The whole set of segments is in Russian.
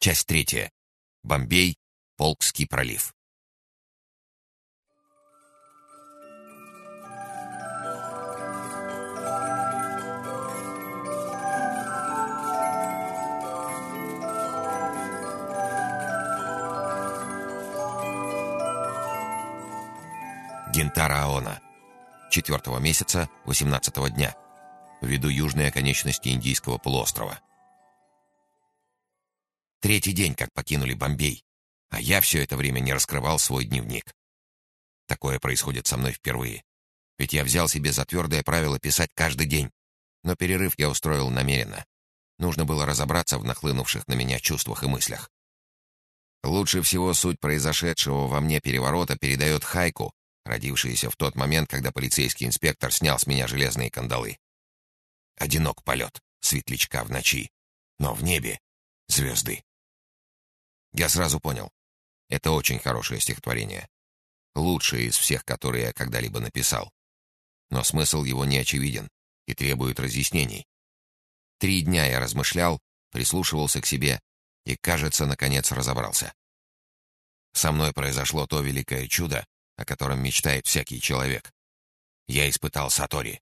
Часть третья. Бомбей, Полкский пролив. Гентара Аона. Четвертого месяца, восемнадцатого дня. Ввиду южной оконечности Индийского полуострова. Третий день, как покинули Бомбей, а я все это время не раскрывал свой дневник. Такое происходит со мной впервые. Ведь я взял себе за твердое правило писать каждый день. Но перерыв я устроил намеренно. Нужно было разобраться в нахлынувших на меня чувствах и мыслях. Лучше всего суть произошедшего во мне переворота передает Хайку, родившаяся в тот момент, когда полицейский инспектор снял с меня железные кандалы. Одинок полет, светлячка в ночи, но в небе — звезды. Я сразу понял. Это очень хорошее стихотворение. Лучшее из всех, которые я когда-либо написал. Но смысл его не очевиден и требует разъяснений. Три дня я размышлял, прислушивался к себе и, кажется, наконец разобрался. Со мной произошло то великое чудо, о котором мечтает всякий человек. Я испытал сатори,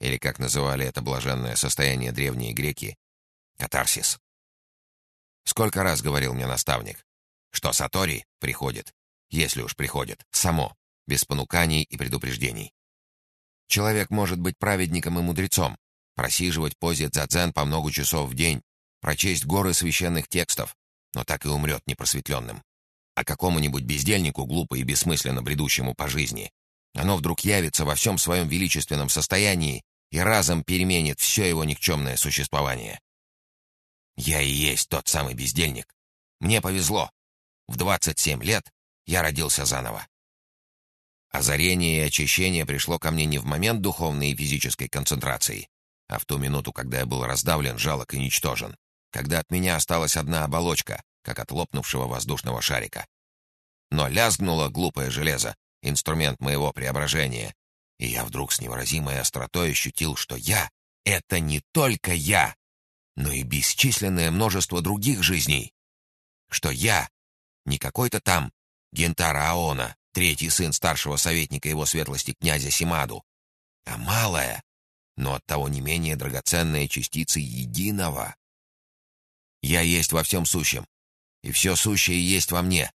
или, как называли это блаженное состояние древние греки, катарсис. Сколько раз говорил мне наставник, что Сатори приходит, если уж приходит, само, без понуканий и предупреждений. Человек может быть праведником и мудрецом, просиживать позе дзадзен по много часов в день, прочесть горы священных текстов, но так и умрет непросветленным. А какому-нибудь бездельнику, глупо и бессмысленно бредущему по жизни, оно вдруг явится во всем своем величественном состоянии и разом переменит все его никчемное существование. Я и есть тот самый бездельник. Мне повезло. В 27 лет я родился заново. Озарение и очищение пришло ко мне не в момент духовной и физической концентрации, а в ту минуту, когда я был раздавлен, жалок и ничтожен, когда от меня осталась одна оболочка, как от лопнувшего воздушного шарика. Но лязгнуло глупое железо, инструмент моего преображения, и я вдруг с невыразимой остротой ощутил, что я — это не только я, но и бесчисленное множество других жизней. Что я не какой-то там Гентара Аона, третий сын старшего советника его светлости князя Симаду, а малая, но оттого не менее драгоценная частица единого. Я есть во всем сущем, и все сущее есть во мне.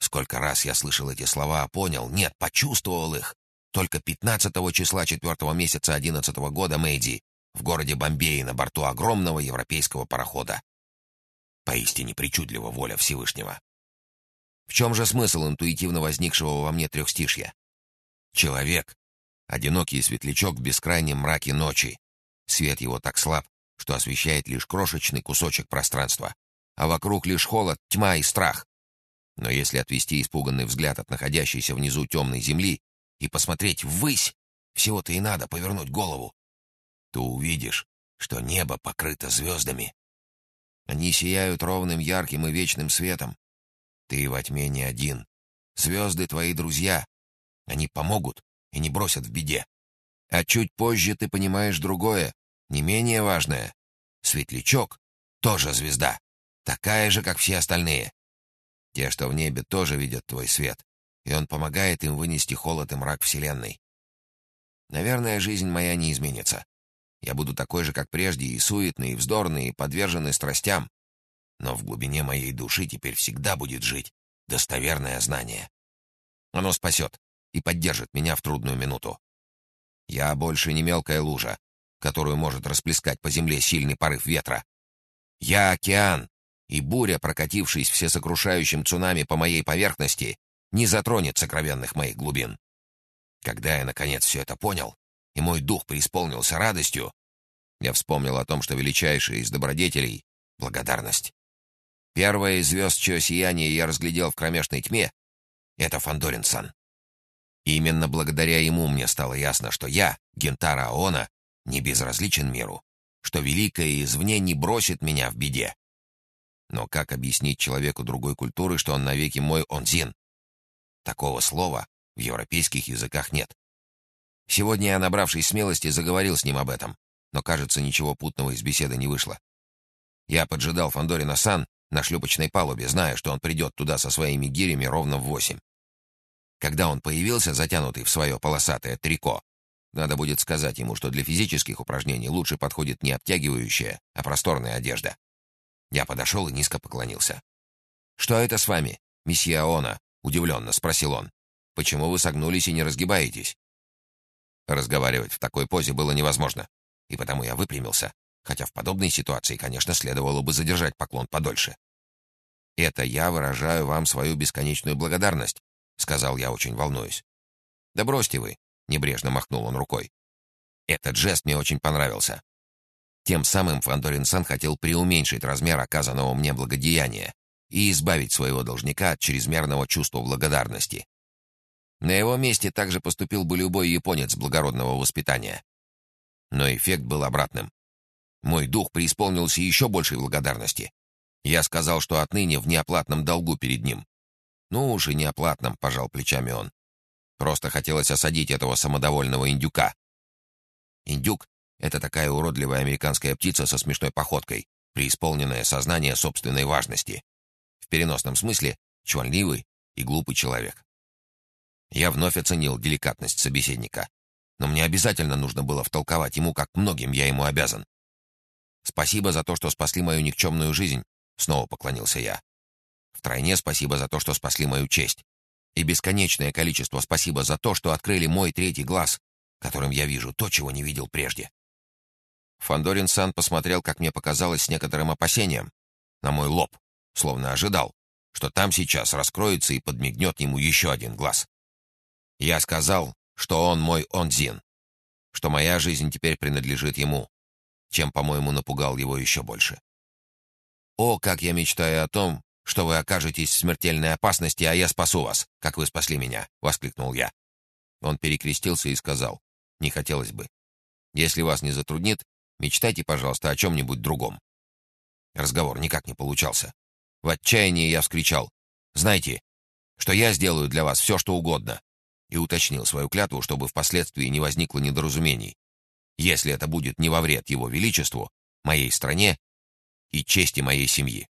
Сколько раз я слышал эти слова, понял, нет, почувствовал их. Только 15 числа 4 месяца 11 года Мэйди в городе Бомбее на борту огромного европейского парохода. Поистине причудлива воля Всевышнего. В чем же смысл интуитивно возникшего во мне трехстишья? Человек — одинокий светлячок в бескрайнем мраке ночи. Свет его так слаб, что освещает лишь крошечный кусочек пространства, а вокруг лишь холод, тьма и страх. Но если отвести испуганный взгляд от находящейся внизу темной земли и посмотреть ввысь, всего-то и надо повернуть голову, то увидишь, что небо покрыто звездами. Они сияют ровным, ярким и вечным светом. Ты во тьме не один. Звезды твои друзья. Они помогут и не бросят в беде. А чуть позже ты понимаешь другое, не менее важное. Светлячок — тоже звезда, такая же, как все остальные. Те, что в небе, тоже видят твой свет, и он помогает им вынести холод и мрак Вселенной. Наверное, жизнь моя не изменится. Я буду такой же, как прежде, и суетный, и вздорный, и подверженный страстям. Но в глубине моей души теперь всегда будет жить достоверное знание. Оно спасет и поддержит меня в трудную минуту. Я больше не мелкая лужа, которую может расплескать по земле сильный порыв ветра. Я океан, и буря, прокатившись всесокрушающим цунами по моей поверхности, не затронет сокровенных моих глубин. Когда я, наконец, все это понял, и мой дух преисполнился радостью, я вспомнил о том, что величайшая из добродетелей — благодарность. Первое из звезд, чье сияние я разглядел в кромешной тьме, — это Фандорин-сан. Именно благодаря ему мне стало ясно, что я, Гентара Аона, не безразличен миру, что великое извне не бросит меня в беде. Но как объяснить человеку другой культуры, что он навеки мой онзин? Такого слова в европейских языках нет. Сегодня я, набравшись смелости, заговорил с ним об этом, но, кажется, ничего путного из беседы не вышло. Я поджидал Фандорина Сан на шлюпочной палубе, зная, что он придет туда со своими гирями ровно в восемь. Когда он появился, затянутый в свое полосатое трико, надо будет сказать ему, что для физических упражнений лучше подходит не обтягивающая, а просторная одежда. Я подошел и низко поклонился. «Что это с вами, месье Аона?» — удивленно спросил он. «Почему вы согнулись и не разгибаетесь?» Разговаривать в такой позе было невозможно, и потому я выпрямился, хотя в подобной ситуации, конечно, следовало бы задержать поклон подольше. «Это я выражаю вам свою бесконечную благодарность», — сказал я, очень волнуюсь. «Да бросьте вы», — небрежно махнул он рукой. Этот жест мне очень понравился. Тем самым Фандорин Сан хотел преуменьшить размер оказанного мне благодеяния и избавить своего должника от чрезмерного чувства благодарности. На его месте также поступил бы любой японец благородного воспитания. Но эффект был обратным. Мой дух преисполнился еще большей благодарности. Я сказал, что отныне в неоплатном долгу перед ним. «Ну уж и неоплатном», — пожал плечами он. Просто хотелось осадить этого самодовольного индюка. Индюк — это такая уродливая американская птица со смешной походкой, преисполненное сознание собственной важности. В переносном смысле — чванливый и глупый человек. Я вновь оценил деликатность собеседника, но мне обязательно нужно было втолковать ему, как многим я ему обязан. «Спасибо за то, что спасли мою никчемную жизнь», — снова поклонился я. «Втройне спасибо за то, что спасли мою честь. И бесконечное количество спасибо за то, что открыли мой третий глаз, которым я вижу то, чего не видел прежде». Фандорин Сан посмотрел, как мне показалось, с некоторым опасением, на мой лоб, словно ожидал, что там сейчас раскроется и подмигнет ему еще один глаз. Я сказал, что он мой Онзин, что моя жизнь теперь принадлежит ему, чем, по-моему, напугал его еще больше. «О, как я мечтаю о том, что вы окажетесь в смертельной опасности, а я спасу вас, как вы спасли меня!» — воскликнул я. Он перекрестился и сказал, «Не хотелось бы. Если вас не затруднит, мечтайте, пожалуйста, о чем-нибудь другом». Разговор никак не получался. В отчаянии я вскричал, «Знаете, что я сделаю для вас все, что угодно и уточнил свою клятву, чтобы впоследствии не возникло недоразумений. Если это будет не во вред его величеству, моей стране и чести моей семьи.